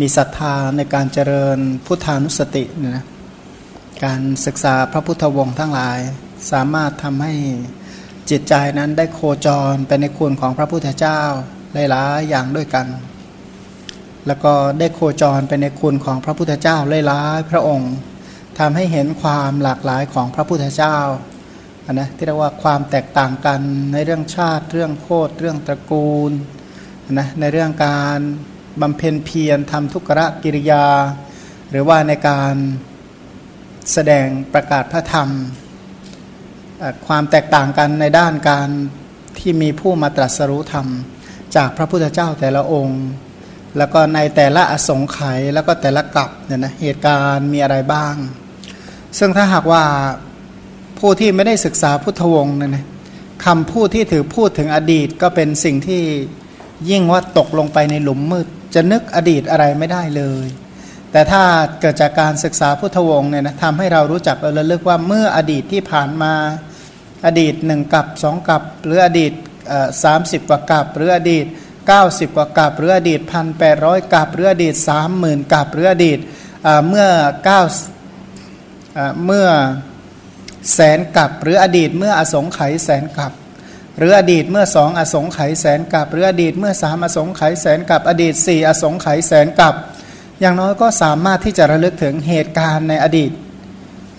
มีศรัทธาในการเจริญพุทธานุสติเนี่ยนะการศึกษาพระพุทธวงศ์ทั้งหลาย สามารถทำให้จิตใจนั้นได้โคจรไปในคุณของพระพุทธเจ้าหลายๆอย่างด้วยกัน แล้วก็ได้โคจรไปในคุณของพระพุทธเจ้าหลายๆพระองค์ทำให้เห็นความหลากหลายของพระพุทธเจ้านะที่เรียกว่าความแตกต่างกันในเรื่องชาติเรื่องโคตรเรื่องตระกูลนะในเรื่องการ บำเพ็ญเพียรทำทุกขะกิริยา หรือว่าในการแสดงประกาศพระธรรม ความแตกต่างกันในด้านการที่มีผู้มาตรัสรู้ธรรม จากพระพุทธเจ้าแต่ละองค์ แล้วก็ในแต่ละอสงไขยแล้วก็แต่ละกลับเนี่ยนะเหตุการณ์มีอะไรบ้าง ซึ่งถ้าหากว่าผู้ที่ไม่ได้ศึกษาพุทธวงศ์เนี่ยนะคำพูดที่ถือพูดถึงอดีตก็เป็นสิ่งที่ยิ่งว่าตกลงไปในหลุมมืด จะนึกอดีตอะไรไม่ได้เลย แต่ถ้าเกิดจากการศึกษาพุทธวงศ์เนี่ยนะทำให้เรารู้จักระลึกว่าเมื่ออดีตที่ผ่านมาอดีตหนึ่งกับสองกับ หรืออดีตสามสิบกว่ากับ หรืออดีต 90 กว่ากับ หรืออดีตพันแปดร้อยกับ หรืออดีตสามหมื่นกับ หรืออดีตเมื่อเก้าเมื่อแสนกับ หรืออดีตเมื่ออสงไขยแสนกับ หรืออดีตเมื่อสองอสงไขยแสนกับ หรืออดีตเมื่อสามอสงไขยแสนกับ อดีตสี่อสงไขยแสนกับ อย่างน้อยก็สามารถที่จะระลึกถึงเหตุการณ์ในอดีต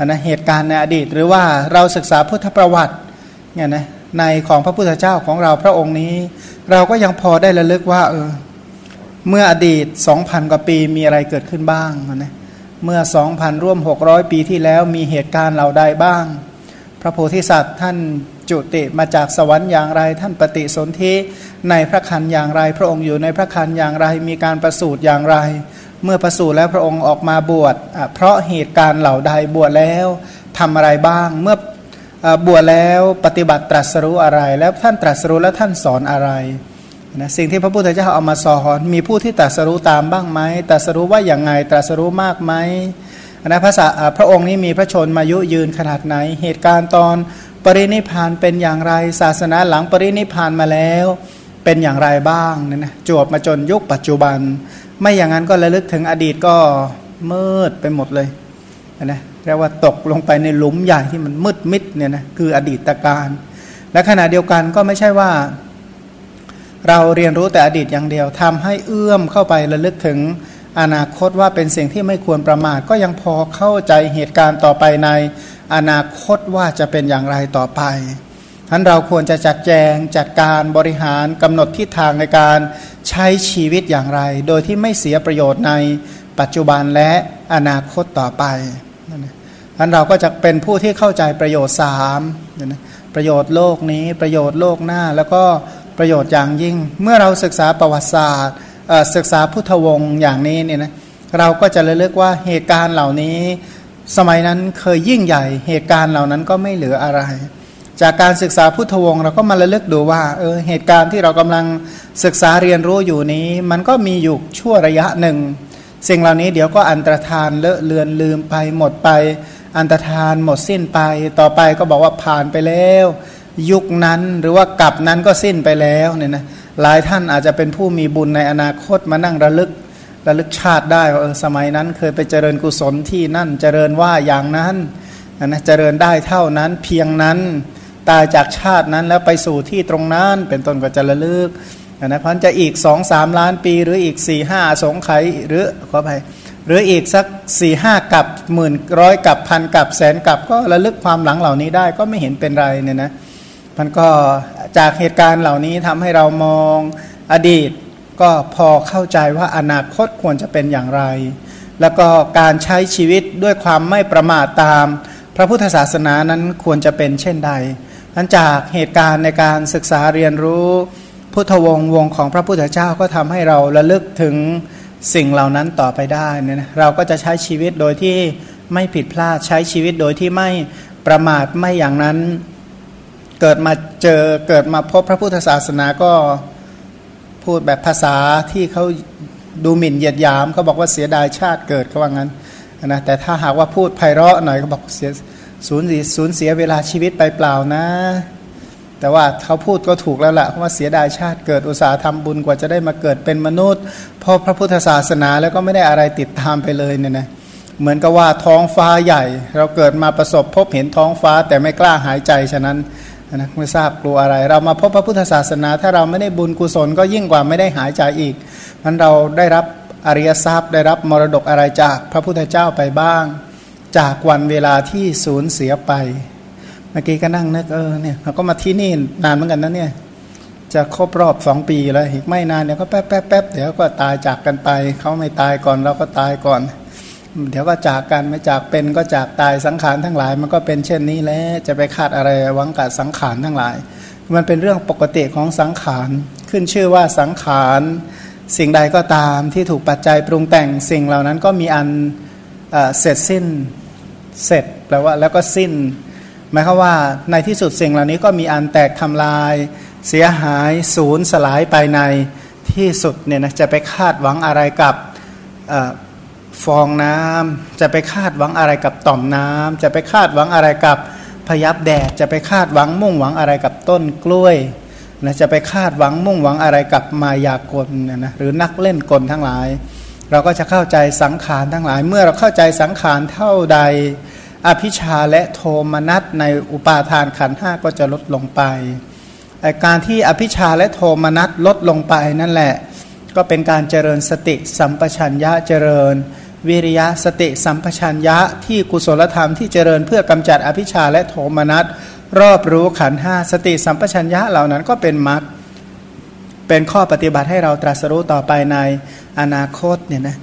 นะเหตุการณ์ในอดีต หรือว่าเราศึกษาพุทธประวัติเนี่ยนะในของพระพุทธเจ้าของเราพระองค์นี้ เราก็ยังพอได้ระลึกว่าเออเมื่ออดีต 2,000 กว่าปีมีอะไรเกิดขึ้นบ้างนะเมื่อ 2,000 ร่วม 600 ปีที่แล้วมีเหตุการณ์เหล่าใดบ้าง พระโพธิสัตว์ท่านจุติมาจากสวรรค์อย่างไร ท่านปฏิสนธิในพระคันอย่างไร พระองค์อยู่ในพระคันอย่างไรมีการประสูติอย่างไร เมื่อประสูติแล้วพระองค์ออกมาบวชเพราะเหตุการณ์เหล่าใดบวชแล้วทำอะไรบ้างเมื่อบวชแล้วปฏิบัติตรัสรู้อะไร แล้วท่านตรัสรู้แล้วท่านสอนอะไรนะสิ่งที่พระพุทธเจ้าเอามาสอนมีผู้ที่ตรัสรู้ตามบ้างไหมตรัสรู้ว่าอย่างไงตรัสรู้มากไหม นะพระพระองค์นี้มีพระชนมายุยืนขนาดไหน เหตุการณ์ตอนปรินิพานเป็นอย่างไรศาสนาหลังปรินิพานมาแล้วเป็นอย่างไรบ้างเนี่ยนะจวบมาจนยุคปัจจุบัน ไม่อย่างนั้นก็ระลึกถึงอดีตก็มืดไปหมดเลยนะเรียกว่าตกลงไปในหลุมใหญ่ที่มันมืดมิดเนี่ยนะคืออดีตการ และขณะเดียวกันก็ไม่ใช่ว่า เราเรียนรู้แต่อดีตอย่างเดียวทำให้เอื้อมเข้าไประลึกถึง อนาคตว่าเป็นสิ่งที่ไม่ควรประมาทก็ยังพอเข้าใจเหตุการณ์ต่อไปในอนาคตว่าจะเป็นอย่างไรต่อไปท่านเราควรจะจัดแจงจัดการบริหารกำหนดทิศทางในการใช้ชีวิตอย่างไร โดยที่ไม่เสียประโยชน์ในปัจจุบันและอนาคตต่อไปท่านเราก็จะเป็นผู้ที่เข้าใจประโยชน์สามประโยชน์โลกนี้ประโยชน์โลกหน้า แล้วก็ประโยชน์อย่างยิ่ง เมื่อเราศึกษาประวัติศาสตร์ ศึกษาพุทธวงศ์อย่างนี้เนี่ยนะเราก็จะระลึกว่าเหตุการณ์เหล่านี้ สมัยนั้นเคยยิ่งใหญ่ เหตุการณ์เหล่านั้นก็ไม่เหลืออะไร จากการศึกษาพุทธวงศ์เราก็มาระลึกดูว่าเออเหตุการณ์ที่เรากำลังศึกษาเรียนรู้อยู่นี้ มันก็มีอยู่ชั่วระยะหนึ่ง สิ่งเหล่านี้เดี๋ยวก็อันตรธานเลอะเลือนลืมไปหมดไป อันตรธานหมดสิ้นไป ต่อไปก็บอกว่าผ่านไปแล้ว ยุคนั้นหรือว่ากับนั้นก็สิ้นไปแล้วเนี่ยนะ หลายท่านอาจจะเป็นผู้มีบุญในอนาคตมานั่งระลึกระลึกชาติได้ว่าเออสมัยนั้นเคยไปเจริญกุศลที่นั่นเจริญว่าอย่างนั้นนะเจริญได้เท่านั้นเพียงนั้นตายจากชาตินั้นแล้วไปสู่ที่ตรงนั้น เป็นต้นก็จะระลึกนะพันจะอีกสองสามล้านปีหรืออีกสี่ห้าสงไขหรือขอไปหรืออีกสักสี่ห้ากับหมื่นร้อยกับพันกับแสนกับก็ระลึกความหลังเหล่านี้ได้ก็ไม่เห็นเป็นไรเนี่ยนะ มันก็จากเหตุการณ์เหล่านี้ทำให้เรามองอดีต ก็พอเข้าใจว่าอนาคตควรจะเป็นอย่างไร แล้วก็การใช้ชีวิตด้วยความไม่ประมาทตาม พระพุทธศาสนานั้นควรจะเป็นเช่นใดนั้นจากเหตุการณ์ในการศึกษาเรียนรู้พุทธวงศ์วงของพระพุทธเจ้าก็ทำให้เราระลึกถึงสิ่งเหล่านั้นต่อไปได้เนี่ยนะเราก็จะใช้ชีวิตโดยที่ไม่ผิดพลาดใช้ชีวิตโดยที่ไม่ประมาทไม่อย่างนั้น เกิดมาเจอเกิดมาพบพระพุทธศาสนาก็พูดแบบภาษาที่เขาดูหมิ่นเหยียดหยามเขาบอกว่าเสียดายชาติเกิดเขาว่างั้นนะแต่ถ้าหากว่าพูดไพเราะหน่อยเขาบอกเสียสูญเสียสูญเสียเวลาชีวิตไปเปล่านะ แต่ว่าเขาพูดก็ถูกแล้วละ่ะว่าเสียดายชาติเกิดอุตสาห์ทำบุญกว่าจะได้มาเกิดเป็นมนุษย์พราะพระพุทธศาสนาแล้วก็ไม่ได้อะไรติดตามไปเลยเนี่ยนะเหมือนกับว่าท้องฟ้าใหญ่ เราเกิดมาประสบพบเห็นท้องฟ้าแต่ไม่กล้าหายใจฉะนั้น นะไม่ทราบกลัวอะไร เรามาพบพระพุทธศาสนา ถ้าเราไม่ได้บุญกุศลก็ยิ่งกว่าไม่ได้หายใจอีกมันเราได้รับอริยทรัพย์ ได้รับมรดกอะไรจากพระพุทธเจ้าไปบ้าง จากวันเวลาที่สูญเสียไป เมื่อกี้ก็นั่งนึกเออเนี่ยเราก็มาที่นี่นานเหมือนกันนะเนี่ยจะครบรอบสองปีแล้วอีกไม่นานเดี๋ยวก็แป๊บแป๊บแป๊บเดี๋ยวก็ตายจากกันไป เขาไม่ตายก่อนเราก็ตายก่อน เดี๋ยวก็จากกันไม่จากเป็นก็จากตายสังขารทั้งหลาย มันก็เป็นเช่นนี้แล้วจะไปคาดอะไรหวังกับสังขารทั้งหลาย มันเป็นเรื่องปกติของสังขารขึ้นชื่อว่าสังขาร สิ่งใดก็ตามที่ถูกปัจจัยปรุงแต่งสิ่งเหล่านั้นก็มีอันเสร็จสิ้นเสร็จแปลว่าแล้วก็สิ้นหมายความว่าในที่สุดสิ่งเหล่านี้ก็มีอันแตกทำลาย เสียหายศูนย์สลายไปในที่สุดเนี่ยนะจะไปคาดหวังอะไรกับ ฟองน้ำจะไปคาดหวังอะไรกับต่อมน้ำจะไปคาดหวังอะไรกับพยับแดด จะไปคาดหวังมุ่งหวังอะไรกับต้นกล้วยนะจะไปคาดหวังมุ่งหวังอะไรกับมายากลนะนะหรือนักเล่นกลทั้งหลาย เราก็จะเข้าใจสังขารทั้งหลาย เมื่อเราเข้าใจสังขารเท่าใด อภิชาและโทมนัสในอุปาทานขันห้าก็จะลดลงไปการที่อภิชาและโทมนัสลดลงไปนั่นแหละ ก็เป็นการเจริญสติสัมปชัญญะเจริญ วิริยะสติสัมปชัญญะที่กุศลธรรมที่เจริญเพื่อกำจัดอภิชาและโทมนัสรอบรู้ขันห้าสติสัมปชัญญะเหล่านั้นก็เป็นมรรคเป็นข้อปฏิบัติให้เราตรัสรู้ต่อไปในอนาคตเนี่ยนะ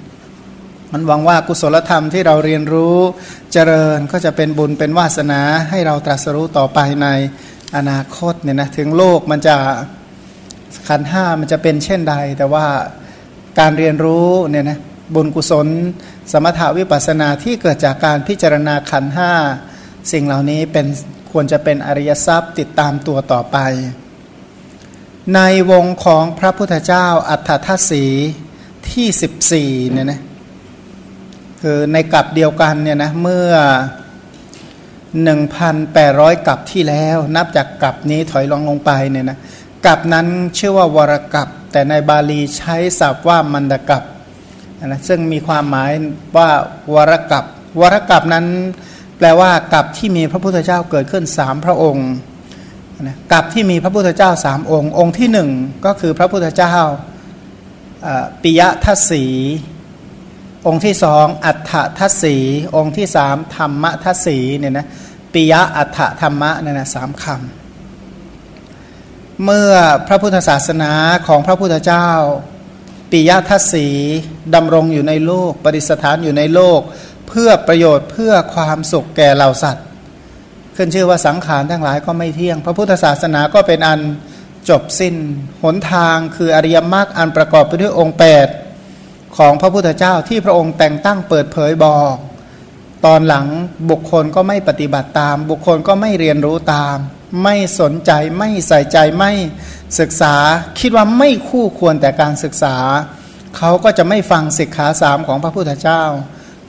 มันหวังว่ากุศลธรรมที่เราเรียนรู้เจริญก็จะเป็นบุญเป็นวาสนาให้เราตรัสรู้ต่อไปในอนาคตเนี่ยนะถึงโลกมันจะขันห้ามันจะเป็นเช่นใด แต่ว่าการเรียนรู้เนี่ยนะ บุญกุศล สมถาวิปัสนาที่เกิดจากการพิจารณาขันห้าสิ่งเหล่านี้เป็นควรจะเป็นอริยทรัพย์ติดตามตัวต่อไป ในวงของพระพุทธเจ้าอัฏฐทศสีที่ 14เนี่ยนะคือในกลับเดียวกันเนี่ยนะเมื่อ 1,800 กับที่แล้ว นับจากกลับนี้ถอยลงลงไปเนี่ยนะกับนั้นชื่อว่าวรกับแต่ในบาลีใช้ศัพท์ว่ามันดกับ นะซึ่งมีความหมายว่าวรกับวรกับนั้นแปลว่ากับที่มีพระพุทธเจ้าเกิดขึ้นสามพระองค์นะกับที่มีพระพุทธเจ้าสามองค์ องค์ที่หนึ่งก็คือพระพุทธเจ้าปิยทัศสีองค์ที่สองอัฏฐทัศสีองค์ที่สามธรรมทัศสีเนี่ยนะปิยะอัฏฐธรรมะเนี่ยนะสามคำเมื่อพระพุทธศาสนาของพระพุทธเจ้า ปิยทัศสีดำรงอยู่ในโลก ปริสถานอยู่ในโลก เพื่อประโยชน์เพื่อความสุขแก่เหล่าสัตว์ ขึ้นชื่อว่าสังขารทั้งหลายก็ไม่เที่ยง พระพุทธศาสนาก็เป็นอันจบสิน้น หนทางคืออริยมรรคอันประกอบไปด้วยองค์ 8 ของพระพุทธเจ้าที่พระองค์แต่งตั้งเปิดเผยบอก ตอนหลังบุคคลก็ไม่ปฏิบัติตาม บุคคลก็ไม่เรียนรู้ตาม ไม่สนใจไม่ใส่ใจไม่ศึกษา คิดว่าไม่คู่ควรแต่การศึกษา เขาก็จะไม่ฟังศิกขาสามของพระพุทธเจ้า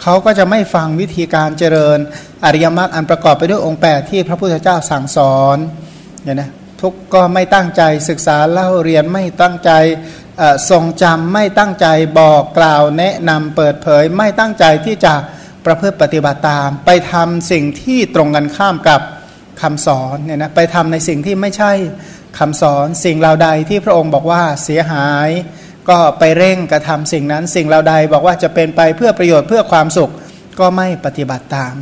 เขาก็จะไม่ฟังวิธีการเจริญ อริยมรรคอันประกอบไปด้วยองค์ 8 ที่พระพุทธเจ้าสั่งสอนเนี่ยนะทุกก็ไม่ตั้งใจศึกษาเล่าเรียนไม่ตั้งใจทรงจำไม่ตั้งใจบอกกล่าวแนะนำเปิดเผย ไม่ตั้งใจที่จะประพฤติปฏิบัติตาม ไปทำสิ่งที่ตรงกันข้ามกับ คำสอนเนี่ยนะไปทำในสิ่งที่ไม่ใช่คำสอนสิ่งเหล่าใดที่พระองค์บอกว่าเสียหาย ก็ไปเร่งกระทำสิ่งนั้น สิ่งเราใดบอกว่าจะเป็นไปเพื่อประโยชน์เพื่อความสุขก็ไม่ปฏิบัติตาม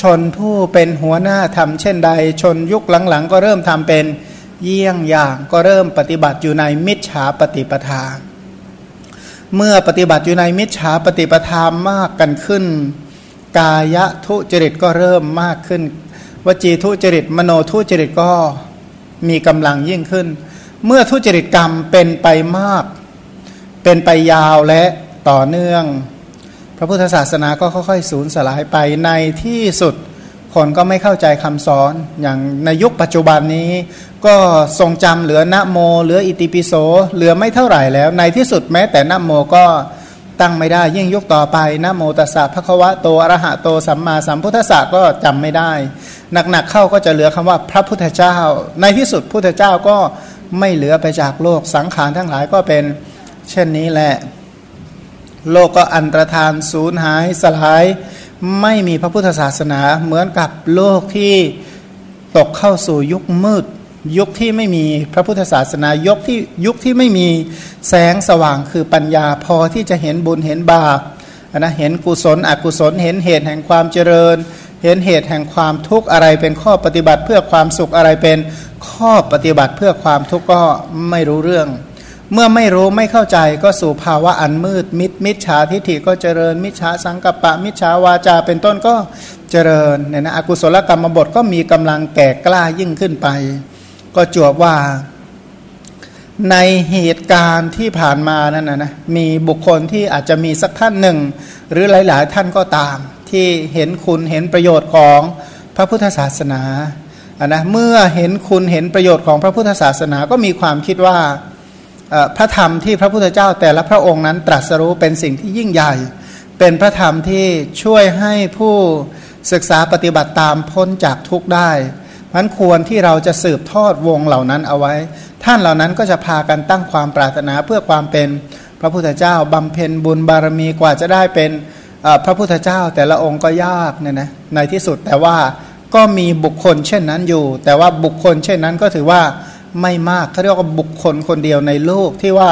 ชนผู้เป็นหัวหน้าทำเช่นใด ชนยุคหลังๆ ก็เริ่มทำเป็นเยี่ยงอย่างก็เริ่มปฏิบัติอยู่ในมิจฉาปฏิปทา เมื่อปฏิบัติอยู่ในมิจฉาปฏิปทามากกันขึ้น กายทุจริตก็เริ่มมากขึ้น วจีทุจริต มโนทุจริตก็มีกำลังยิ่งขึ้น เมื่อทุจริตกรรมเป็นไปมาก เป็นไปยาวและต่อเนื่อง พระพุทธศาสนาก็ค่อยๆสูญสลายไปในที่สุดคนก็ไม่เข้าใจคำสอนอย่างในยุคปัจจุบันนี้ ก็ทรงจำเหลือนะโม เหลืออิติปิโสเหลือไม่เท่าไหร่แล้ว ในที่สุดแม้แต่นะโมก็ ตั้งไม่ได้ ยิ่งยุคต่อไปนะโมตัสสะพระควะโตอรหะโตสัมมาสัมพุทธะก็จำไม่ได้ หนักๆเข้าก็จะเหลือคำว่าพระพุทธเจ้า ในที่สุดพุทธเจ้าก็ไม่เหลือไปจากโลกสังขารทั้งหลายก็เป็นเช่นนี้แหละ โลกก็อันตรธานสูญหายสลาย ไม่มีพระพุทธศาสนาเหมือนกับโลกที่ตกเข้าสู่ยุคมืด ยุคที่ไม่มีพระพุทธศาสนายุคที่ยุคที่ไม่มีแสงสว่างคือปัญญาพอที่จะเห็นบุญเห็นบาปนะเห็นกุศลอกุศล เห็นเหตุแห่งความเจริญ เห็นเหตุแห่งความทุกข์อะไรเป็นข้อปฏิบัติเพื่อความสุขอะไรเป็นข้อปฏิบัติเพื่อความทุกข์ก็ไม่รู้เรื่อง เมื่อไม่รู้ไม่เข้าใจก็สู่ภาวะอันมืดมิดมิจฉาทิฏฐิก็เจริญ มิจฉาสังกัปปะ มิจฉาวาจาเป็นต้นก็เจริญเนี่ยนะอกุศลกรรมบทก็มีกำลังแก่กล้ายิ่งขึ้นไป ก็จวบว่า ในเหตุการณ์ที่ผ่านมานั่นนะนะมีบุคคลที่อาจจะมีสักท่านหนึ่ง หรือหลาย ๆ ท่านก็ตาม ที่เห็นคุณเห็นประโยชน์ของพระพุทธศาสนาอะนะเมื่อเห็นคุณเห็นประโยชน์ของพระพุทธศาสนาก็มีความคิดว่าพระธรรมที่พระพุทธเจ้าแต่ละพระองค์นั้นตรัสรู้เป็นสิ่งที่ยิ่งใหญ่ เป็นพระธรรมที่ช่วยให้ผู้ศึกษาปฏิบัติตามพ้นจากทุกข์ได้ มันควรที่เราจะสืบทอดวงเหล่านั้นเอาไว้ ท่านเหล่านั้นก็จะพากันตั้งความปรารถนาเพื่อความเป็นพระพุทธเจ้าบำเพ็ญบุญบารมีกว่าจะได้เป็นพระพุทธเจ้าแต่ละองค์ก็ยากเนี่ยนะในที่สุดแต่ว่าก็มีบุคคลเช่นนั้นอยู่ แต่ว่าบุคคลเช่นนั้นก็ถือว่าไม่มากเขาเรียกว่าบุคคลคนเดียวในโลกที่ว่า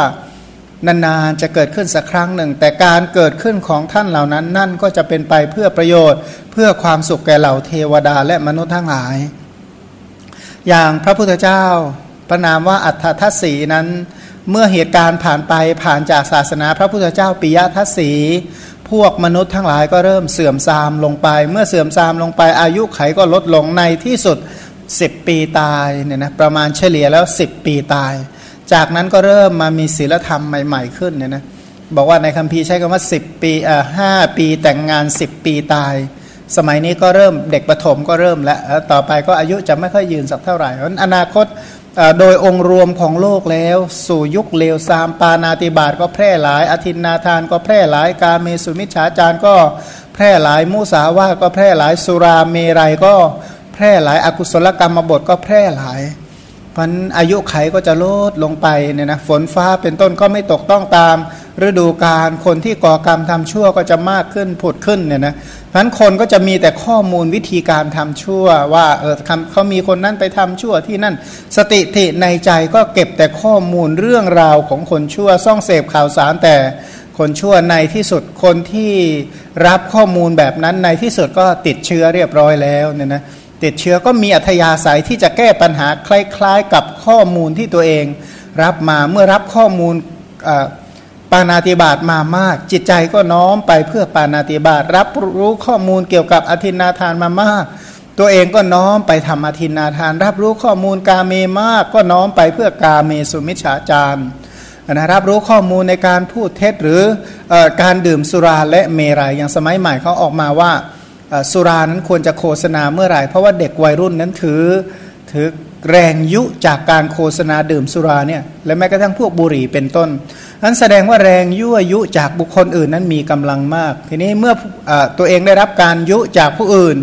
นานๆจะเกิดขึ้นสักครั้งหนึ่ง แต่การเกิดขึ้นของท่านเหล่านั้น นั่นก็จะเป็นไปเพื่อประโยชน์ เพื่อความสุขแก่เหล่าเทวดาและมนุษย์ทั้งหลาย อย่างพระพุทธเจ้าประนามว่าอัฏฐทัศสีนั้น เมื่อเหตุการณ์ผ่านไปผ่านจากศาสนาพระพุทธเจ้าปิยทัศสีพวกมนุษย์ทั้งหลายก็เริ่มเสื่อมทรามลงไป เมื่อเสื่อมทรามลงไปอายุไขก็ลดลงในที่สุด 10 ปีตายเนี่ยนะประมาณเฉลี่ยแล้ว 10 ปีตาย จากนั้นก็เริ่มมามีศีลธรรมใหม่ ๆ ขึ้นเนี่ยนะบอกว่าในคัมภีร์ใช้คำว่า 10 ปีอ่าห้าปีแต่งงาน 10 ปีตาย สมัยนี้ก็เริ่มเด็กประถมก็เริ่มแล้ว ต่อไปก็อายุจะไม่ค่อยยืนสักเท่าไหร่เพราะอนาคตโดยองค์รวมของโลกแล้ว สู่ยุคเลวซามปานาติบาตก็แพร่หลาย อธินนาทานก็แพร่หลาย การเมสุมิชฌาจารก็แพร่หลายมุสาวาก็แพร่หลายสุราเมรัยก็แพร่หลายอากุศลกรรมบทก็แพร่หลายพันอายุไขก็จะลดลงไปเนี่ยนะฝนฟ้าเป็นต้นก็ไม่ตกต้องตาม ฤดูกาลคนที่ก่อกรรมทำชั่วก็จะมากขึ้นผุดขึ้นเนี่ยนะเพราะนั้นคนก็จะมีแต่ข้อมูลวิธีการทำชั่ว ว่าเออเขามีคนนั้นไปทำชั่วที่นั่น สติทิในใจก็เก็บแต่ข้อมูลเรื่องราวของคนชั่วซ่องเสพข่าวสารแต่คนชั่วในที่สุดคนที่รับข้อมูลแบบนั้นในที่สุดก็ติดเชื้อเรียบร้อยแล้วเนี่ยนะติดเชื้อก็มีอัธยาศัยที่จะแก้ปัญหาคล้ายๆ กับข้อมูลที่ตัวเอง รับมาเมื่อรับข้อมูล ปานาติบาตมามาก จิตใจก็น้อมไปเพื่อปานาติบาตรับรู้ข้อมูลเกี่ยวกับอธินาทานมามาก ตัวเองก็น้อมไปทำอธินาทาน รับรู้ข้อมูลกาเมมาก ก็น้อมไปเพื่อกาเมสุมิชฌาจารนะรับรู้ข้อมูลในการพูดเท็จหรืออการดื่มสุราและเมรัยอย่างสมัยใหม่เขาออกมาว่าสุรานั้นควรจะโฆษณาเมื่อไหร่ เพราะว่าเด็กวัยรุ่นนั้นถือถือแรงยุจากการโฆษณาดื่มสุราเนี่ยและแม้กระทั่งพวกบุหรี่เป็นต้น นั้นแสดงว่าแรงยั่วยุจากบุคคลอื่นนั้นมีกำลังมาก ทีนี้เมื่ออตัวเองได้รับการยุจากผู้อื่น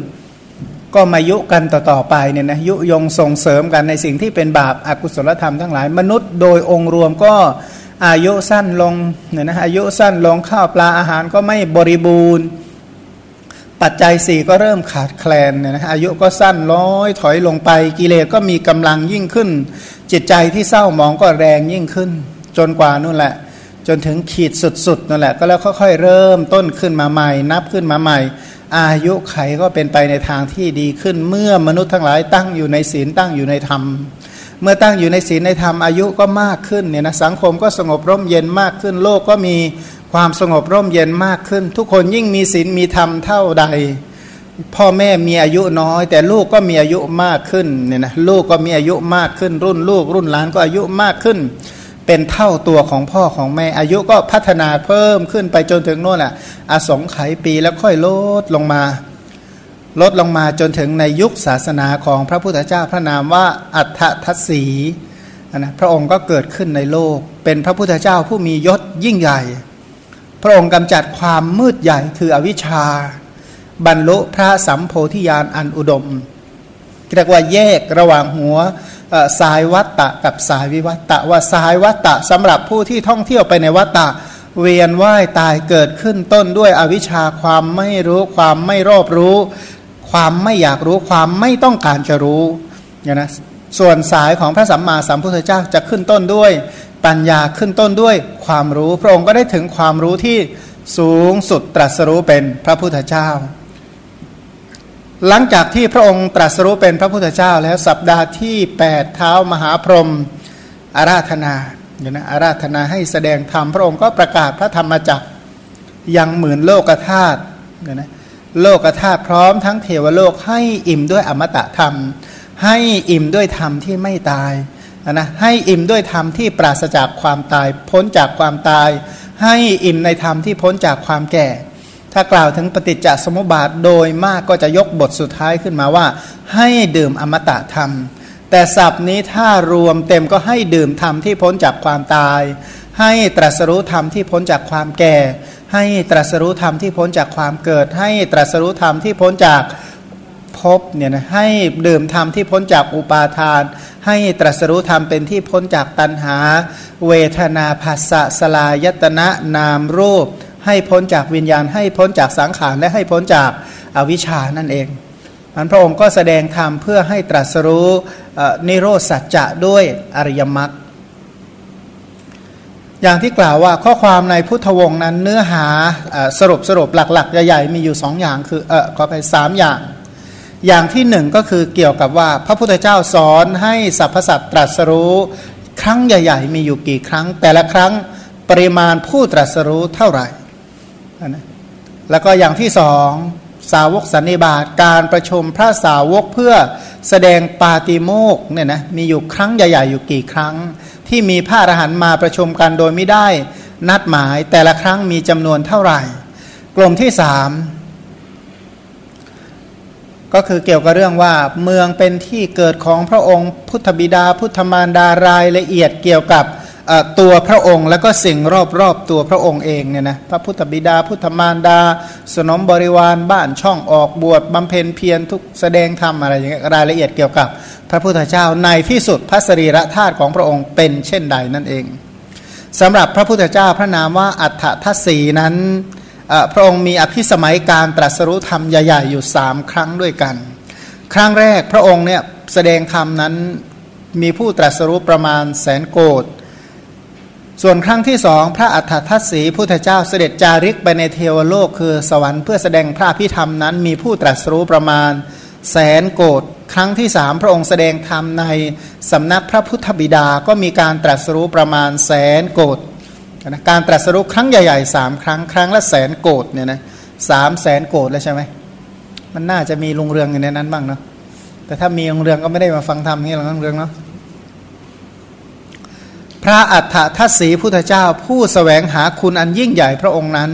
ก็มายุกันต่อๆไปเนี่ยนะยุยงส่งเสริมกันในสิ่งที่เป็นบาปอากุศลธรรมทั้งหลาย มนุษย์โดยองค์รวมก็อายุสั้นลงเนี่ยนะอายุสั้นลงข้าวปลาอาหารก็ไม่บริบูรณ์ ปัจจัยสี่ก็เริ่มขาดแคลนเนี่ยนะอายุก็สั้นร้อยถอยลงไปกิเลสก็มีกำลังยิ่งขึ้น จิตใจที่เศร้าหมองก็แรงยิ่งขึ้น จนกว่านู่นแหละ จนถึงขีดสุดๆนั่นแหละก็แล้วค่อยๆเริ่มต้นขึ้นมาใหม่ นับขึ้นมาใหม่ อายุไขก็เป็นไปในทางที่ดีขึ้นเมื่อมนุษย์ทั้งหลายตั้งอยู่ในศีลตั้งอยู่ในธรรม เมื่อตั้งอยู่ในศีลในธรรมอายุก็มากขึ้นเนี่ยนะสังคมก็สงบร่มเย็นมากขึ้น โลกก็มีความสงบร่มเย็นมากขึ้น ทุกคนยิ่งมีศีลมีธรรมเท่าใด พ่อแม่มีอายุน้อย แต่ลูกก็มีอายุมากขึ้นเนี่ยนะลูกก็มีอายุมากขึ้น รุ่นลูกรุ่นหลานก็อายุมากขึ้น เป็นเท่าตัวของพ่อของแม่อายุก็พัฒนาเพิ่มขึ้นไปจนถึงโน่นแหละอสงไขยปีแล้วค่อยลดลงมา ลดลงมาจนถึงในยุคศาสนาของพระพุทธเจ้าพระนามว่าอัฏฐทัศสีนะพระองค์ก็เกิดขึ้นในโลก เป็นพระพุทธเจ้าผู้มียศยิ่งใหญ่ พระองค์กำจัดความมืดใหญ่คืออวิชชา บรรลุพระสัมโพธิญาณอันอุดมเรียกว่าแยกระหว่างหัว สายวัตตะกับสายวิวัตตะว่าสายวัตตะสำหรับผู้ที่ท่องเที่ยวไปในวัตตะ เวียนว่ายตายเกิดขึ้นต้นด้วยอวิชชาความไม่รู้ความไม่รอบรู้ ความไม่อยากรู้ความไม่ต้องการจะรู้อย่างนะส่วนสายของพระสัมมาสัมพุทธเจ้าจะขึ้นต้นด้วยปัญญาขึ้นต้นด้วยความรู้ พระองค์ก็ได้ถึงความรู้ที่สูงสุดตรัสรู้เป็นพระพุทธเจ้า หลังจากที่พระองค์ตรัสรู้เป็นพระพุทธเจ้าแล้วสัปดาห์ที่ 8 เท้ามหาพรหมอาราธนาอย่างนะอาราธนาให้แสดงธรรมพระองค์ก็ประกาศพระธรรมจักรยังหมื่นโลกธาตุนะโลกธาตุพร้อมทั้งเทวโลกให้อิ่มด้วยอมตะธรรม ให้อิ่มด้วยธรรมที่ไม่ตายนะให้อิ่มด้วยธรรมที่ปราศจากความตาย พ้นจากความตาย ให้อิ่มในธรรมที่พ้นจากความแก่ ถ้ากล่าวถึงปฏิจจสมุปบาทโดยมากก็จะยกบทสุดท้ายขึ้นมาว่า ให้ดื่มอมตะธรรม แต่ศัพท์นี้ถ้ารวมเต็มก็ให้ดื่มธรรมที่พ้นจากความตาย ให้ตรัสรู้ธรรมที่พ้นจากความแก่ ให้ตรัสรู้ธรรมที่พ้นจากความเกิด ให้ตรัสรู้ธรรมที่พ้นจากภพเนี่ยนะให้ดื่มธรรมที่พ้นจากอุปาทาน ให้ตรัสรู้ธรรมเป็นที่พ้นจากตัณหา เวทนาภาษะสลายตนะนามรูป ให้พ้นจากวิญญาณ ให้พ้นจากสังขารและให้พ้นจากอวิชชานั่นเองมันพระองค์ก็แสดงธรรมเพื่อให้ตรัสรู้นิโรธสัจจะด้วยอริยมรรคอย่างที่กล่าวว่าข้อความในพุทธวงศ์นั้นเนื้อหาสรุปสรุปหลักๆ ใหญ่ๆมีอยู่สองอย่างคือเออขอไปสามอย่าง อย่างที่หนึ่งก็คือเกี่ยวกับว่าพระพุทธเจ้าสอนให้สรรพสัตว์ตรัสรู้ครั้งใหญ่ ๆ มีอยู่กี่ครั้ง แต่ละครั้งปริมาณผู้ตรัสรู้เท่าไหร่ นะแล้วก็อย่างที่สองสาวกสันนิบาตการประชุมพระสาวกเพื่อแสดงปาติโมกเนี่ยนะมีอยู่ครั้งใหญ่ๆอยู่กี่ครั้ง ที่มีพระอรหันต์มาประชุมกันโดยไม่ได้นัดหมายแต่ละครั้งมีจำนวนเท่าไหร่ กลุ่มที่สามก็คือเกี่ยวกับเรื่องว่าเมืองเป็นที่เกิดของพระองค์พุทธบิดาพุทธมารดารายละเอียดเกี่ยวกับ ตัวพระองค์ แล้วก็สิ่งรอบๆตัวพระองค์เองเนี่ยนะพระพุทธบิดาพุทธมารดา สนมบริวารบ้านช่องออกบวชบำเพ็ญเพียรทุกแสดงธรรมอะไรอย่างเงี้ยรายละเอียดเกี่ยวกับ พระพุทธเจ้าในที่สุดพระสรีระธาตุของพระองค์เป็นเช่นใดนั่นเองสำหรับพระพุทธเจ้าพระนามว่าอัฏฐทัศสีนั้นพระองค์มีอภิสมัยการตรัสรู้ธรรมใหญ่ๆอยู่สามครั้งด้วยกัน ครั้งแรกพระองค์เนี่ยแสดงธรรมนั้นมีผู้ตรัสรู้ประมาณแสนโกด ส่วนครั้งที่สองพระอัฏฐทัศสีพุทธเจ้าเสด็จจาริกไปในเทวโลกคือสวรรค์เพื่อแสดงพระพิธรรมนั้นมีผู้ตรัสรู้ประมาณ แสนโกดครั้งที่สามพระองค์แสดงธรรมในสำนักพระพุทธบิดาก็มีการตรัสรู้ประมาณแสนโกดนะการตรัสรู้ครั้งใหญ่ๆสามครั้งครั้งละแสนโกดเนี่ยนะสามแสนโกดแล้วใช่ไหมมันน่าจะมีลุงเรืองอยู่ในนั้นบ้างเนาะแต่ถ้ามีลุงเรืองก็ไม่ได้มาฟังธรรมนี่หรอกลุงเรืองเนาะ ระอัฏฐทัศสีพุทธเจ้าผู้สแสวงหาคุณอันยิ่งใหญ่พระองค์นั้น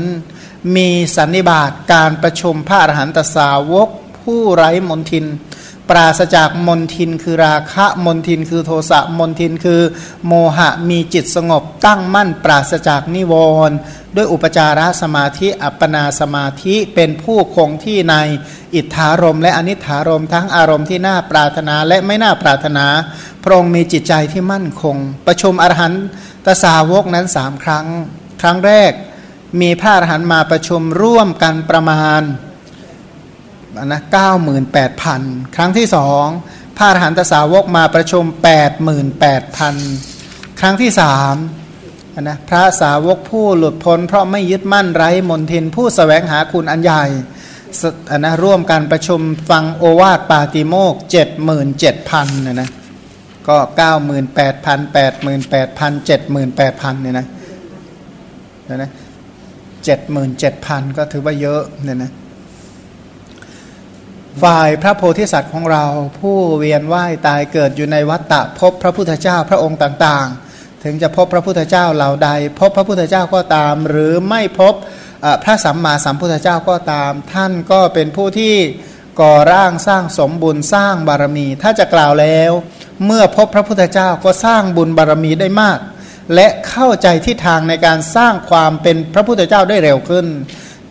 มีสันนิบาตการประชุมพระอรหันตสาวก ผู้ไร้มนทิน ปราศจากมนทินคือราคะมนทินคือโทสะมนทินคือ โมหะมีจิตสงบตั้งมั่นปราศจากนิวรณ์ด้วยอุปจารสมาธิอัปปนาสมาธิเป็นผู้คงที่ในอิทธารมและอนิธารมทั้งอารมณ์ที่น่าปรารถนาและไม่น่าปรารถนาพระองค์มีจิตใจที่มั่นคง ประชุมอรหันตสาวกนั้นสามครั้ง ครั้งแรกมีพระอรหันต์มาประชุมร่วมกันประมาณ นะเก้าหมื่นแปดพันครั้งที่สองพระอรหันตสาวกมาประชุมแปดหมื่นแปดพันครั้งที่สามนะพระสาวกผู้หลุดพ้น เพราะไม่ยึดมั่นไร้มนทินผู้สแสวงหาคุณอันใหญ่นะร่วมกันประชุมฟังโอวาทปาติโมกเจ็ดหมื่นเจ็ดพันนะนะก็เก้าหมื่นแปดพันแปดหมื่นแปดพันเจ็ดหมื่นแปดพันเนี่ยนะนะเจ็ดหมื่นเจ็ดพันก็ถือว่าเยอะเนี่ยนะ ฝ่ายพระโพธิสัตว์ของเรา ผู้เวียนว่ายตายเกิดอยู่ในวัฏฏะพบพระพุทธเจ้าพระองค์ต่างๆ ถึงจะพบพระพุทธเจ้าเหล่าใด พบพระพุทธเจ้าก็ตาม หรือไม่พบพระสัมมาสัมพุทธเจ้าก็ตาม ท่านก็เป็นผู้ที่ก่อร่างสร้างสมบุญสร้างบารมี ถ้าจะกล่าวแล้ว เมื่อพบพระพุทธเจ้าก็สร้างบุญบารมีได้มาก และเข้าใจทิศทางในการสร้างความเป็นพระพุทธเจ้าได้เร็วขึ้น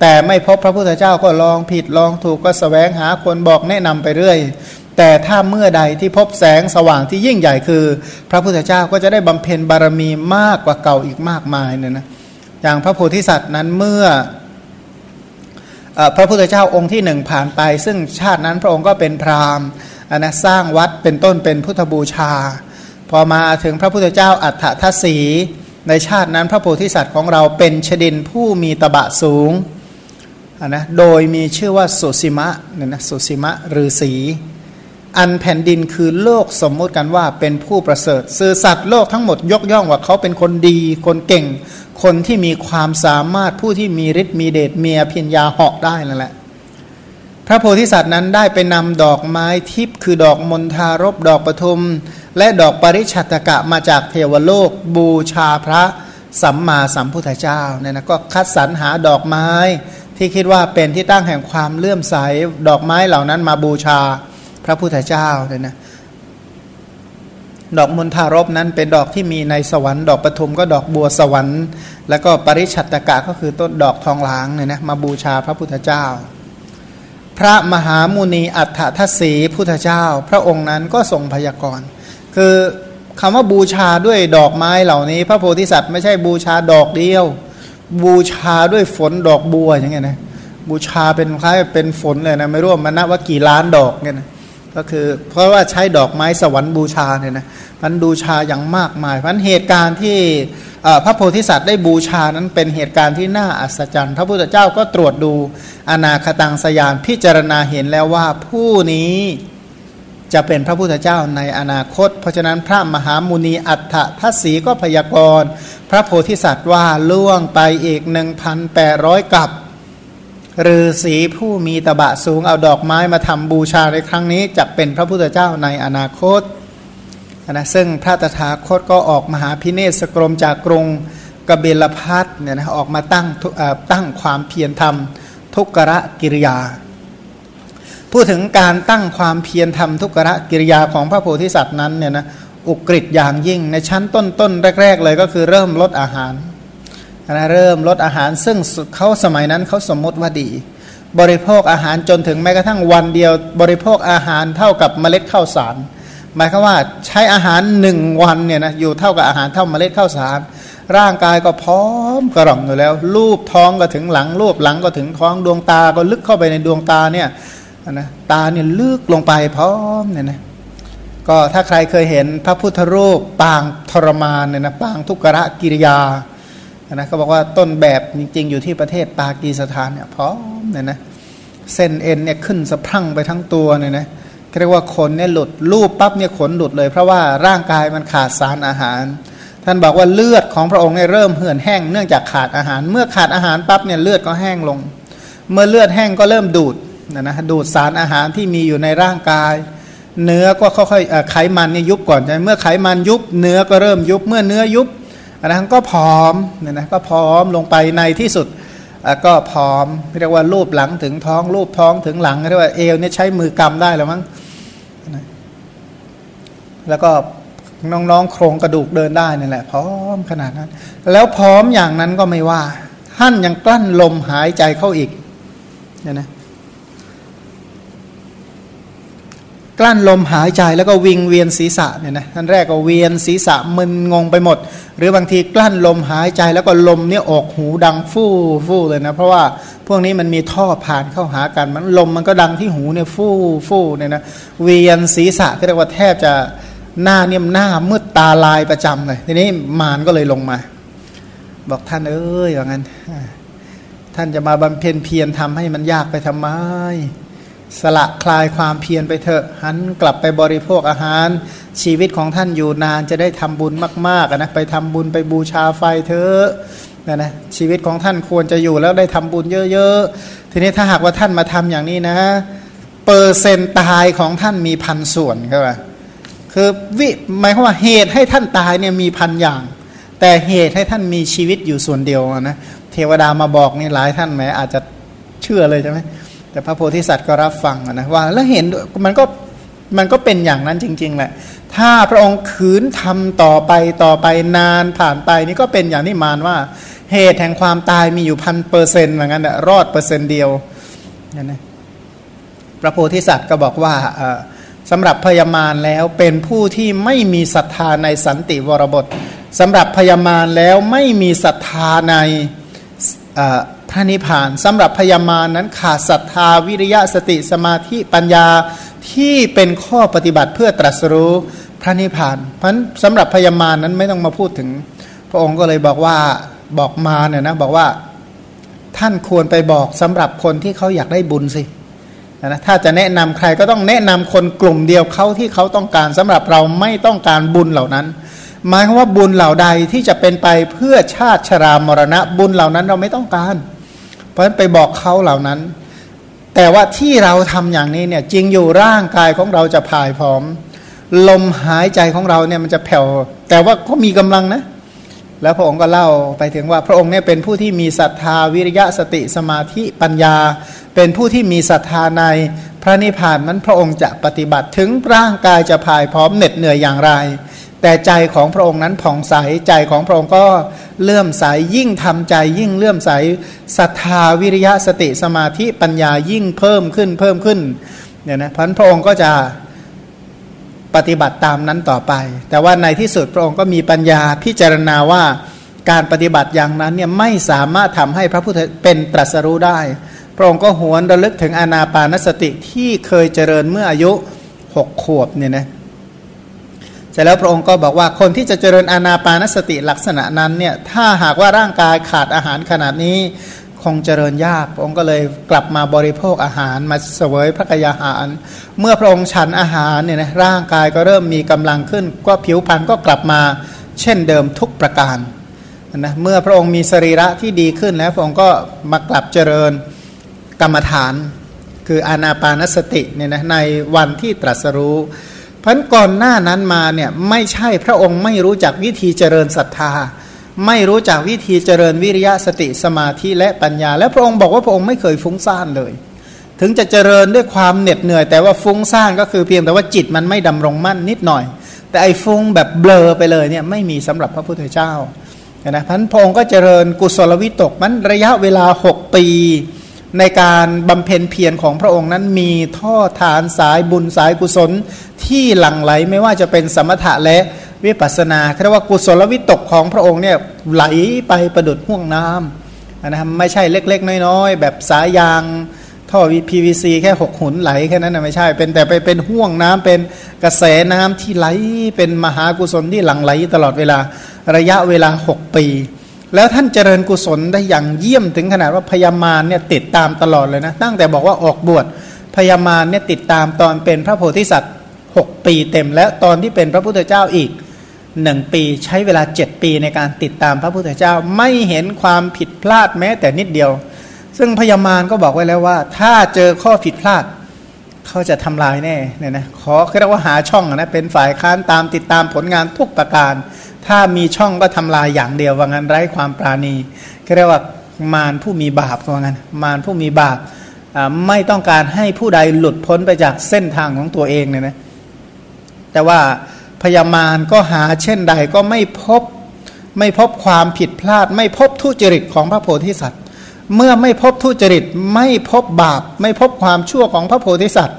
แต่ไม่พบพระพุทธเจ้าก็ลองผิดลองถูกก็สแสวงหาคนบอกแนะนำไปเรื่อย แต่ถ้าเมื่อใดที่พบแสงสว่างที่ยิ่งใหญ่คือ พระพุทธเจ้าก็จะได้บำเพ็ญบารมีมากกว่าเก่าอีกมากมายเนี่ยนะอย่างพระโพธิสัตว์นั้นเมื่อพระพุทธเจ้าองค์ที่หนึ่งผ่านไป ซึ่งชาตินั้นพระองค์ก็เป็นพราหมณ์นะสร้างวัดเป็นต้นเป็นพุทธบูชา พอมาถึงพระพุทธเจ้าอัฏฐทัศสี ในชาตินั้นพระโพธิสัตว์ของเราเป็นชดินผู้มีตบะสูง นะโดยมีชื่อว่าสุสิมะเนี่ยนะสุสิมะฤาษีอันแผ่นดินคือโลกสมมุติกันว่าเป็นผู้ประเสริฐสื่อสัตว์โลกทั้งหมดยกย่องว่าเขาเป็นคนดี คนเก่ง คนที่มีความสามารถผู้ที่มีฤทธิ์มีเดชเมียพิญญาเหาะได้นั่นแหละ พระโพธิสัตว์นั้นได้ไปนำดอกไม้ทิพย์คือดอกมณฑารบดอกปทุม และดอกปริชัตกะมาจากเทวโลกบูชาพระสัมมาสัมพุทธเจ้าเนี่ยนะก็คัดสรรหาดอกไม้ ที่คิดว่าเป็นที่ตั้งแห่งความเลื่อมใสดอกไม้เหล่านั้นมาบูชาพระพุทธเจ้าเนี่ยนะดอกมณฑารบนั้นเป็นดอกที่มีในสวรรค์ดอกปทุมก็ดอกบัวสวรรค์ แล้วก็ปริชัตกะก็คือต้นดอกทองหลางเนี่ยนะมาบูชาพระพุทธเจ้า พระมหามุนีอัฏฐทศีพุทธเจ้า พระองค์นั้นก็ทรงพยากรณ์ คือคำว่าบูชาด้วยดอกไม้เหล่านี้ พระโพธิสัตว์ไม่ใช่บูชาดอกเดียว บูชาด้วยฝนดอกบัวอย่างเงี้ยนะบูชาเป็นคล้ายเป็นฝนเลยนะไม่รู้มันนับว่ากี่ล้านดอกเนี่ยนะก็คือเพราะว่าใช้ดอกไม้สวรรค์บูชาเนี่ยนะมันบูชาอย่างมากมายเพราะเหตุการณ์ที่พระโพธิสัตว์ได้บูชานั้นเป็นเหตุการณ์ที่น่าอัศจรรย์พระพุทธเจ้าก็ตรวจดูอนาคตังสยานพิจารณาเห็นแล้วว่าผู้นี้ จะเป็นพระพุทธเจ้าในอนาคต เพราะฉะนั้นพระมหามุนีอัฏฐทัศสีก็พยากรณ์ พระโพธิสัตว์ว่าล่วงไปอีก 1,800 กับฤาษีผู้มีตบะสูงเอาดอกไม้มาทำบูชาในครั้งนี้จะเป็นพระพุทธเจ้าในอนาคตนะซึ่งพระตถาคตก็ออกมหาพิเนศกรมจากกรุงกบิลพัทเนี่ยนะออกมาตั้งตั้งความเพียรธรรม ทุกระกิริยา พูดถึงการตั้งความเพียรธรรมทุกระกิริยาของพระโพธิสัตว์นั้นเนี่ยนะอุกฤษอย่างยิ่งในชั้นต้นๆแรก ๆ เลยก็คือเริ่มลดอาหารนะเริ่มลดอาหารซึ่งเขาสมัยนั้นเขาสมมติว่าดี บริโภคอาหารจนถึงแม้กระทั่งวันเดียว บริโภคอาหารเท่ากับเมล็ดข้าวสาร หมายความว่าใช้อาหารหนึ่งวันเนี่ยนะอยู่เท่ากับอาหารเท่าเมล็ดข้าวสาร ร่างกายก็พร้อมกระหล่ำอยู่แล้ว รูปท้องก็ถึงหลังรูปหลังก็ถึงท้องดวงตาก็ลึกเข้าไปในดวงตาเนี่ย นะตาเนี่ยลึกลงไปพร้อมเนี่ยนะก็ถ้าใครเคยเห็นพระพุทธรูปปางทรมานเนี่ยนะปางทุกขะกิริยานะเขาบอกว่าต้นแบบจริง ๆ อยู่ที่ประเทศปากีสถานเนี่ยพร้อมเนี่ยนะเส้นเอ็นเนี่ยขึ้นสะพั่งไปทั้งตัวเนี่ยนะเรียกว่าขนเนี่ยหลุดรูปปั๊บเนี่ยขนหลุดเลย เพราะว่าร่างกายมันขาดสารอาหาร ท่านบอกว่าเลือดของพระองค์เนี่ยเริ่มเหือนแห้งเนื่องจากขาดอาหาร เมื่อขาดอาหารปั๊บเนี่ยเลือดก็แห้งลง เมื่อเลือดแห้งก็เริ่มดูด นะนะดูดสารอาหารที่มีอยู่ในร่างกาย เนื้อก็ค่อยๆไขมันนี่ยยุบก่อนใช่เมื่อไขมันยุบเนื้อก็เริ่มยุบเมื่อเนื้อยุบอันนั้นก็พร้อมเนี่ยนะก็พร้อมลงไปในที่สุดก็พร้อมเรียกว่ารูปหลังถึงท้องรูปท้องถึงหลังเรียกว่าเอวเนี่ยใช้มือกำได้แล้วมั้งแล้วก็น้องๆโครงกระดูกเดินได้นี่แหละพร้อมขนาดนั้น แล้วพร้อมอย่างนั้นก็ไม่ว่า ท่านยังกลั้นลมหายใจเข้าอีกเนี่ยนะ กลั้นลมหายใจแล้วก็วิงเวียนศีรษะเนี่ยนะท่านแรกก็เวียนศีรษะมึนงงไปหมด หรือบางทีกลั้นลมหายใจแล้วก็ลมเนี่ยออกหูดังฟู่ฟู่เลยนะ เพราะว่าพวกนี้มันมีท่อผ่านเข้าหากันมันลมมันก็ดังที่หูเนี่ยฟู่ฟู่เนี่ยนะเวียนศีรษะก็เรียกว่าแทบจะหน้าเนี่ยหน้ามืดตาลายประจำเลยทีนี้มารก็เลยลงมา บอกท่านเอ้ยอย่างนั้น ท่านจะมาบำเพ็ญเพียรทำให้มันยากไปทำไม สละคลายความเพียรไปเถอะหันกลับไปบริโภคอาหาร ชีวิตของท่านอยู่นานจะได้ทำบุญมากๆนะไปทำบุญไปบูชาไฟเถอะนะนะชีวิตของท่านควรจะอยู่แล้วได้ทำบุญเยอะๆ ทีนี้ถ้าหากว่าท่านมาทำอย่างนี้นะ เปอร์เซนต์ตายของท่านมีพันส่วนครับคือวิหมายความว่าเหตุให้ท่านตายเนี่ยมีพันอย่าง แต่เหตุให้ท่านมีชีวิตอยู่ส่วนเดียวนะเทวดามาบอกนี่หลายท่านแม้อาจจะเชื่อเลยใช่ไหม แต่พระโพธิสัตว์ก็รับฟังนะว่าแล้วเห็นมันก็มันก็เป็นอย่างนั้นจริง ๆแหละ ถ้าพระองค์ขืนทำต่อไปต่อไปนานผ่านไปนี่ก็เป็นอย่างที่มานว่า เหตุแห่งความตายมีอยู่พันเปอร์เซ็นต์เหมือนกันแหะรอดเปอร์เซ็นต์เดียวนั่นนะพระโพธิสัตว์ก็บอกว่าสำหรับพยามารแล้วเป็นผู้ที่ไม่มีศรัทธาในสันติวรบทสำหรับพยามารแล้วไม่มีศรัทธาในพ ระนิพพานสำหรับพยามารนั้นขาดศรัทธาวิริยะสติสมาธิปัญญาที่เป็นข้อปฏิบัติเพื่อตรัสรู้พระนิพพานเพราะสำหรับพยามารนั้นไม่ต้องมาพูดถึง พระองค์ก็เลยบอกว่าบอกมาเนี่ยนะบอกว่าท่านควรไปบอกสำหรับคนที่เขาอยากได้บุญสินะถ้าจะแนะนำใครก็ต้องแนะนำคนกลุ่มเดียวเขาที่เขาต้องการสำหรับเราไม่ต้องการบุญเหล่านั้น หมายความว่าบุญเหล่าใดที่จะเป็นไปเพื่อชาติชรามรณะบุญเหล่านั้นเราไม่ต้องการ เพราะฉะนั้นไปบอกเขาเหล่านั้น แต่ว่าที่เราทำอย่างนี้เนี่ยจริงอยู่ร่างกายของเราจะผายผอม ลมหายใจของเราเนี่ยมันจะแผ่วแต่ว่าก็มีกำลังนะ แล้วพระองค์ก็เล่าไปถึงว่าพระองค์เนี่ยเป็นผู้ที่มีศรัทธาวิริยะสติสมาธิปัญญา เป็นผู้ที่มีศรัทธาในพระนิพพานนั้นพระองค์จะปฏิบัติถึงร่างกายจะพายพร้อมเหน็ดเหนื่อยอย่างไร แต่ใจของพระองค์นั้นผ่องใสใจของพระองค์ก็เลื่อมใสยิ่งทำใจยิ่งเลื่อมใสศรัทธาวิริยะสติสมาธิปัญญายิ่งเพิ่มขึ้นเพิ่มขึ้นเนี่ยนะพันพระองค์ก็จะปฏิบัติตามนั้นต่อไป แต่ว่าในที่สุดพระองค์ก็มีปัญญาพิจารณาว่าการปฏิบัติอย่างนั้นเนี่ยไม่สามารถทำให้พระพุทธเป็นตรัสรู้ได้ พระองค์ก็หวนระลึกถึงอานาปานสติที่เคยเจริญเมื่ออายุหกขวบเนี่ยนะเสร็จแล้วพระองค์ก็บอกว่าคนที่จะเจริญอานาปานสติลักษณะนั้นเนี่ยถ้าหากว่าร่างกายขาดอาหารขนาดนี้คงเจริญยากพระองค์ก็เลยกลับมาบริโภคอาหารมาเสวยพระกยาหาร เมื่อพระองค์ฉันอาหารเนี่ยนะร่างกายก็เริ่มมีกำลังขึ้น ก็ผิวพรรณก็กลับมาเช่นเดิมทุกประการนะเมื่อพระองค์มีสรีระที่ดีขึ้นแล้วพระองค์ก็มากลับเจริญกรรมฐาน คืออานาปานสติเนี่ยนะในวันที่ตรัสรู้ พันก่อนหน้านั้นมาเนี่ยไม่ใช่พระองค์ไม่รู้จักวิธีเจริญศรัทธา ไม่รู้จักวิธีเจริญวิริยะสติสมาธิและปัญญา และพระองค์บอกว่าพระองค์ไม่เคยฟุ้งซ่านเลย ถึงจะเจริญด้วยความเหน็ดเหนื่อย แต่ว่าฟุ้งซ่านก็คือเพียงแต่ว่าจิตมันไม่ดำรงมั่นนิดหน่อย แต่ไอ้ฟุ้งแบบเบลอไปเลยเนี่ยไม่มีสำหรับพระพุทธเจ้านะพันพระองค์ก็เจริญกุศลวิตกมันระยะเวลา 6 ปี ในการบำเพ็ญเพียรของพระองค์นั้นมีท่อฐานสายบุญสายกุศลที่หลั่งไหลไม่ว่าจะเป็นสมถะและวิปัสสนาเรียกว่ากุศลวิตกของพระองค์เนี่ยไหลไปประดุดห่วงน้ำนะครับไม่ใช่เล็ก ๆ น้อยๆ แบบสายยางท่อ PVC แค่หกหุนไหลแค่นั้นนะไม่ใช่เป็นแต่ไปเป็นห่วงน้ำเป็นกระแสน้ำที่ไหลเป็นมหากุศลที่หลั่งไหลตลอดเวลาระยะเวลา 6 ปี แล้วท่านเจริญกุศลได้อย่างเยี่ยมถึงขนาดว่าพญามารเนี่ยติดตามตลอดเลยนะ ตั้งแต่บอกว่าออกบวชพญามารเนี่ยติดตามตอนเป็นพระโพธิสัตว์ 6 ปีเต็ม และตอนที่เป็นพระพุทธเจ้าอีกหนึ่งปีใช้เวลาเจ็ดปีในการติดตามพระพุทธเจ้าไม่เห็นความผิดพลาดแม้แต่นิดเดียว ซึ่งพญามารก็บอกไว้แล้วว่า ถ้าเจอข้อผิดพลาดเขาจะทำลายแน่เนี่ยนะขอเรียกว่าหาช่องนะเป็นฝ่ายค้านตามติดตามผลงานทุกประการ ถ้ามีช่องก็ทำลายอย่างเดียวว่างั้นไร้ความปราณีเรียกว่ามารผู้มีบาปว่างั้น มารผู้มีบาปไม่ต้องการให้ผู้ใดหลุดพ้นไปจากเส้นทางของตัวเองเนี่ยนะแต่ว่าพยามารก็หาเช่นใดก็ไม่พบไม่พบความผิดพลาด ไม่พบทุจริตของพระโพธิสัตว์ เมื่อไม่พบทุจริตไม่พบบาป ไม่พบความชั่วของพระโพธิสัตว์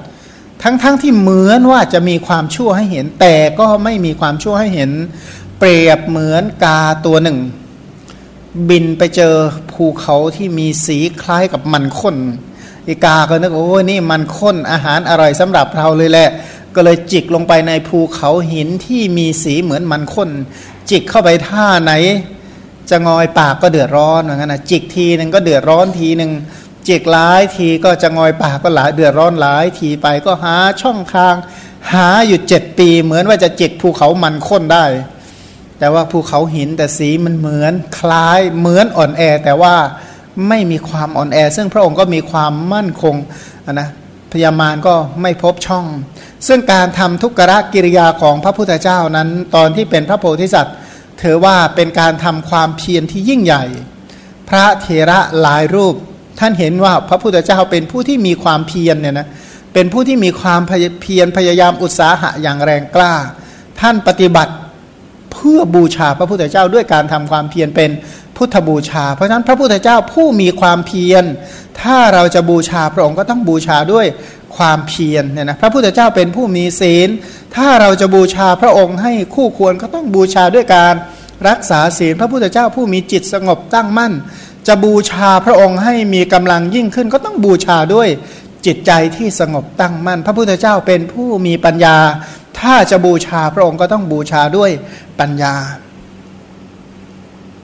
ทั้งๆทที่เหมือนว่าจะมีความชั่วให้เห็น แต่ก็ไม่มีความชั่วให้เห็น เปรียบเหมือนกาตัวหนึ่ง บินไปเจอภูเขาที่มีสีคล้ายกับมันข้นอีกาก็นึกโอ้นี่มันข้นอาหารอร่อยสำหรับเราเลยแหละ ก็เลยจิกลงไปในภูเขาหินที่มีสีเหมือนมันข้น จิกเข้าไปท่าไหน จะงอยปากก็เดือดร้อนเหมือนกันนะจิกทีหนึ่งก็เดือดร้อนทีหนึ่งจิกหลายทีก็จะงอยปากก็หลายเดือดร้อนหลายทีไปก็หาช่องทาง หาอยู่เจ็ดปีเหมือนว่าจะจิกภูเขามันข้นได้ แต่ว่าภูเขาหินแต่สีมันเหมือนคล้ายเหมือนอ่อนแอ แต่ว่าไม่มีความอ่อนแอ ซึ่งพระองค์ก็มีความมั่นคงนะพญามารก็ไม่พบช่อง ซึ่งการทำทุกขะกิริยาของพระพุทธเจ้านั้น ตอนที่เป็นพระโพธิสัตว์ถือว่าเป็นการทำความเพียรที่ยิ่งใหญ่ พระเถระหลายรูป ท่านเห็นว่าพระพุทธเจ้าเป็นผู้ที่มีความเพียรเนี่ยนะเป็นผู้ที่มีความเพียรพยายามอุตสาหะอย่างแรงกล้า ท่านปฏิบัติ เพื่อบูชาพระพุทธเจ้าด้วยการทำความเพียรเป็นพุทธบูชา เพราะฉะนั้นพระพุทธเจ้าผู้มีความเพียร ถ้าเราจะบูชาพระองค์ก็ต้องบูชาด้วยความเพียรเนี่ยนะพระพุทธเจ้าเป็นผู้มีศีล ถ้าเราจะบูชาพระองค์ให้คู่ควรก็ต้องบูชาด้วยการรักษาศีล พระพุทธเจ้าผู้มีจิตสงบตั้งมั่น จะบูชาพระองค์ให้มีกำลังยิ่งขึ้น ก็ต้องบูชาด้วยจิตใจที่สงบตั้งมั่น พระพุทธเจ้าเป็นผู้มีปัญญา ถ้าจะบูชาพระองค์ก็ต้องบูชาด้วยปัญญา